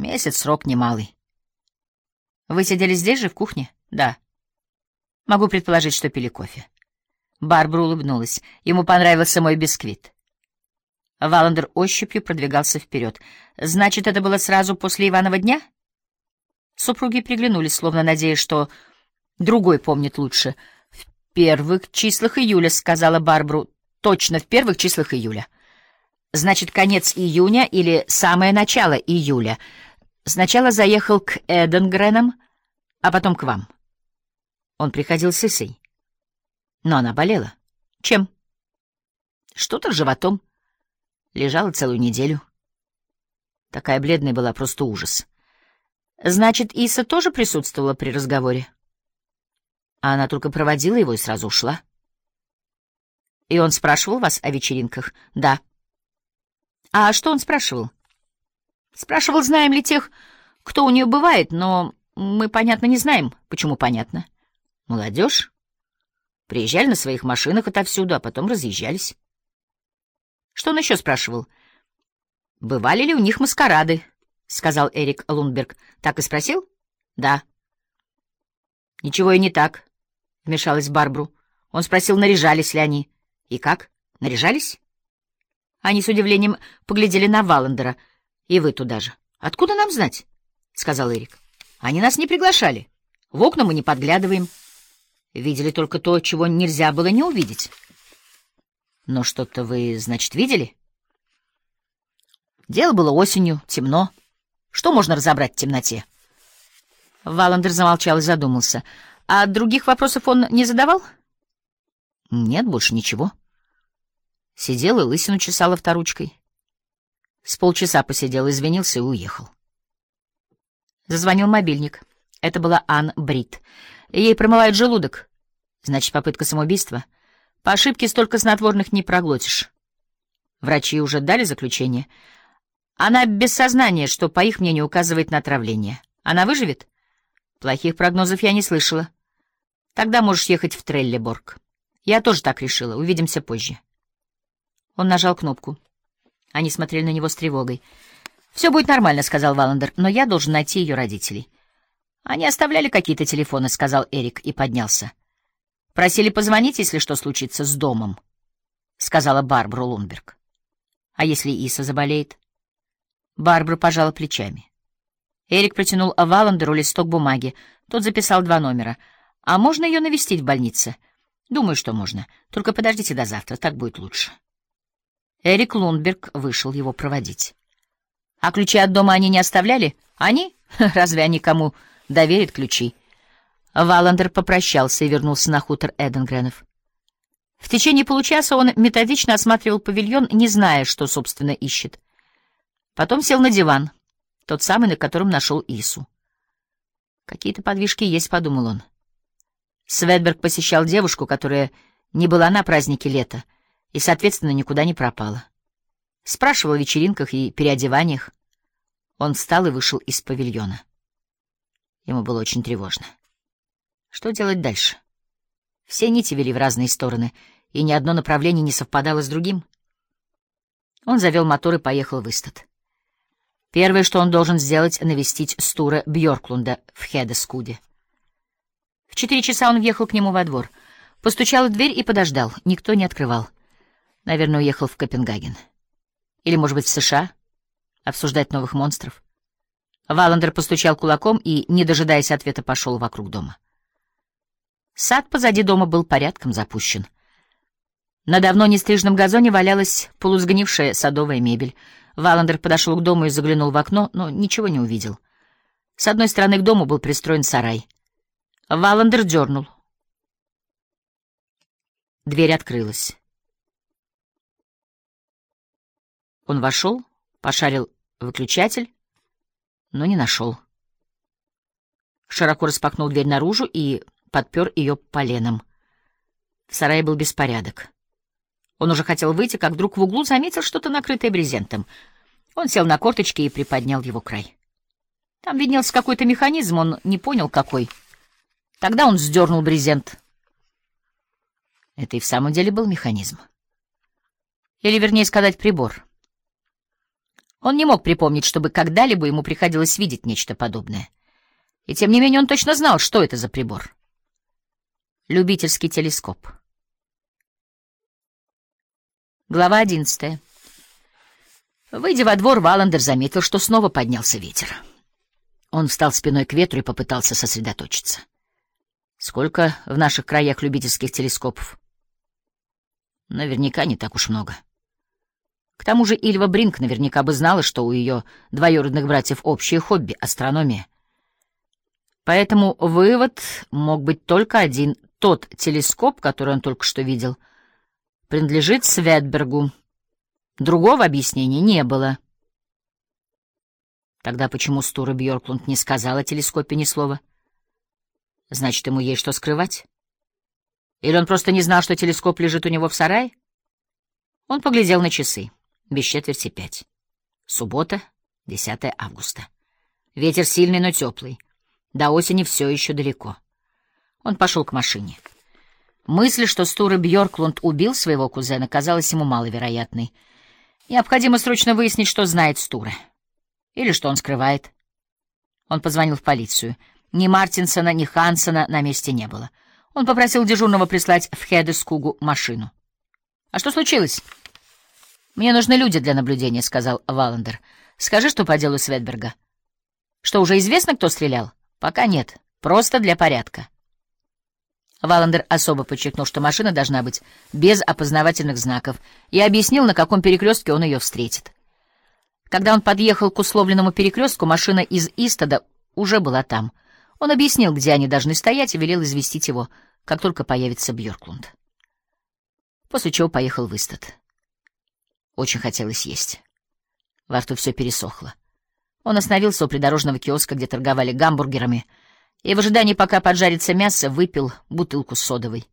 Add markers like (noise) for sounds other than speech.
Месяц срок немалый. Вы сидели здесь же, в кухне? Да. Могу предположить, что пили кофе. Барбара улыбнулась. Ему понравился мой бисквит. Валандер ощупью продвигался вперед. Значит, это было сразу после Иванова дня? Супруги приглянулись, словно надеясь, что другой помнит лучше. В первых числах июля, сказала Барбару. Точно, в первых числах июля. Значит, конец июня или самое начало июля. Сначала заехал к Эденгренам, а потом к вам. Он приходил с Исой. Но она болела. Чем? Что-то с животом. Лежала целую неделю. Такая бледная была, просто ужас. Значит, Иса тоже присутствовала при разговоре? А она только проводила его и сразу ушла. И он спрашивал вас о вечеринках? Да. А что он спрашивал? Спрашивал, знаем ли тех, кто у нее бывает, но мы, понятно, не знаем. Почему понятно? Молодежь. Приезжали на своих машинах отовсюду, а потом разъезжались. Что он еще спрашивал? «Бывали ли у них маскарады?» — сказал Эрик Лундберг. «Так и спросил?» «Да». «Ничего и не так», — вмешалась Барбру. Он спросил, наряжались ли они. «И как? Наряжались?» Они с удивлением поглядели на Валандера. «И вы туда же». «Откуда нам знать?» — сказал Эрик. «Они нас не приглашали. В окна мы не подглядываем. Видели только то, чего нельзя было не увидеть». Но что-то вы, значит, видели? Дело было осенью, темно. Что можно разобрать в темноте? Валандер замолчал и задумался. А других вопросов он не задавал? Нет, больше ничего. Сидел и лысину чесал авторучкой. С полчаса посидел, извинился и уехал. Зазвонил мобильник. Это была Ан Брит. Ей промывает желудок. Значит, попытка самоубийства — по ошибке столько снотворных не проглотишь. Врачи уже дали заключение. Она без сознания, что, по их мнению, указывает на отравление. Она выживет? Плохих прогнозов я не слышала. Тогда можешь ехать в Треллеборг. Я тоже так решила. Увидимся позже. Он нажал кнопку. Они смотрели на него с тревогой. «Все будет нормально», — сказал Валандер, — «но я должен найти ее родителей». «Они оставляли какие-то телефоны», — сказал Эрик и поднялся. Просили позвонить, если что случится с домом, — сказала Барбара Лунберг. А если Иса заболеет? Барбара пожала плечами. Эрик протянул Валандеру листок бумаги. Тот записал два номера. А можно ее навестить в больнице? Думаю, что можно. Только подождите до завтра, так будет лучше. Эрик Лунберг вышел его проводить. А ключи от дома они не оставляли? Они? (laughs) Разве они кому доверят ключи? Валандер попрощался и вернулся на хутор Эденгренов. В течение получаса он методично осматривал павильон, не зная, что, собственно, ищет. Потом сел на диван, тот самый, на котором нашел Ису. «Какие-то подвижки есть», — подумал он. Светберг посещал девушку, которая не была на празднике лета и, соответственно, никуда не пропала. Спрашивал о вечеринках и переодеваниях. Он встал и вышел из павильона. Ему было очень тревожно. Что делать дальше? Все нити вели в разные стороны, и ни одно направление не совпадало с другим. Он завел мотор и поехал в Истат. Первое, что он должен сделать, — навестить Стура Бьорклунда в Хедескуде. В четыре часа он въехал к нему во двор. Постучал в дверь и подождал. Никто не открывал. Наверное, уехал в Копенгаген. Или, может быть, в США? Обсуждать новых монстров? Валандер постучал кулаком и, не дожидаясь ответа, пошел вокруг дома. Сад позади дома был порядком запущен. На давно нестрижном газоне валялась полусгнившая садовая мебель. Валандер подошел к дому и заглянул в окно, но ничего не увидел. С одной стороны к дому был пристроен сарай. Валандер дернул. Дверь открылась. Он вошел, пошарил выключатель, но не нашел. Широко распахнул дверь наружу и подпер ее поленом. В сарае был беспорядок. Он уже хотел выйти, как вдруг в углу заметил что-то накрытое брезентом. Он сел на корточки и приподнял его край. Там виднелся какой-то механизм, он не понял, какой. Тогда он сдернул брезент. Это и в самом деле был механизм. Или, вернее сказать, прибор. Он не мог припомнить, чтобы когда-либо ему приходилось видеть нечто подобное. И тем не менее он точно знал, что это за прибор. Любительский телескоп. Глава одиннадцатая. Выйдя во двор, Валандер заметил, что снова поднялся ветер. Он встал спиной к ветру и попытался сосредоточиться. Сколько в наших краях любительских телескопов? Наверняка не так уж много. К тому же Ильва Бринк наверняка бы знала, что у ее двоюродных братьев общее хобби — астрономия. Поэтому вывод мог быть только один. Тот телескоп, который он только что видел, принадлежит Светбергу. Другого объяснения не было. Тогда почему Стура Бьорклунд не сказал о телескопе ни слова? Значит, ему есть что скрывать? Или он просто не знал, что телескоп лежит у него в сарае? Он поглядел на часы без четверти пять. Суббота, 10 августа. Ветер сильный, но теплый. До осени все еще далеко. Он пошел к машине. Мысль, что Стура Бьорклунд убил своего кузена, казалась ему маловероятной. Необходимо срочно выяснить, что знает Стура. Или что он скрывает. Он позвонил в полицию. Ни Мартинсона, ни Хансона на месте не было. Он попросил дежурного прислать в Хедескугу машину. — А что случилось? «Мне нужны люди для наблюдения», — сказал Валандер. «Скажи, что по делу Светберга». «Что, уже известно, кто стрелял?» «Пока нет. Просто для порядка». Валандер особо подчеркнул, что машина должна быть без опознавательных знаков, и объяснил, на каком перекрестке он ее встретит. Когда он подъехал к условленному перекрестку, машина из Истода уже была там. Он объяснил, где они должны стоять, и велел известить его, как только появится Бьорклунд. После чего поехал в Истод. Очень хотелось есть. Во рту все пересохло. Он остановился у придорожного киоска, где торговали гамбургерами, и в ожидании, пока поджарится мясо, выпил бутылку содовой.